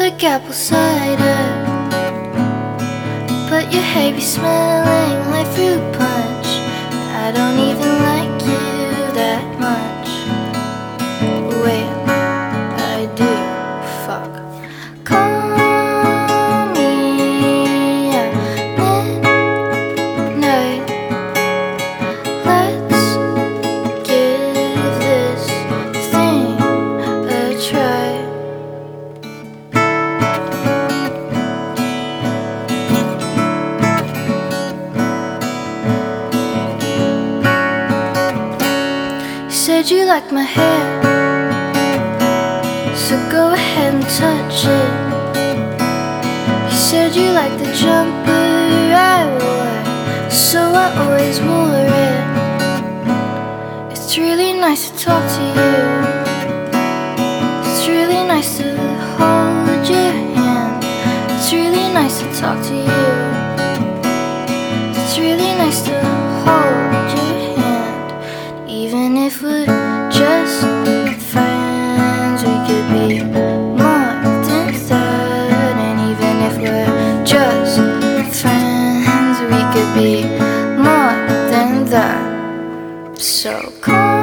like apple cider. But your be smelling said you liked my hair, so go ahead and touch it. You said you liked the jumper I wore, so I always wore it. It's really nice to talk to you. It's really nice to hold your hand. It's really nice to talk to you. Even if we're just friends, we could be more than that. And even if we're just friends, we could be more than that. So call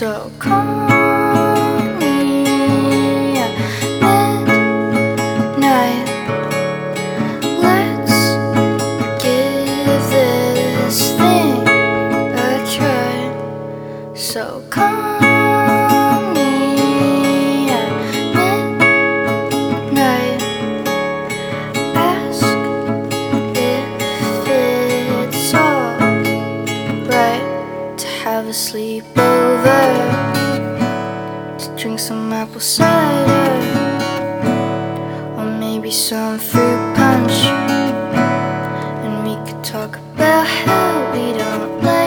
So call me at midnight. Let's give this thing a try. So call have a over to drink some apple cider or maybe some fruit punch, and we could talk about how we don't like.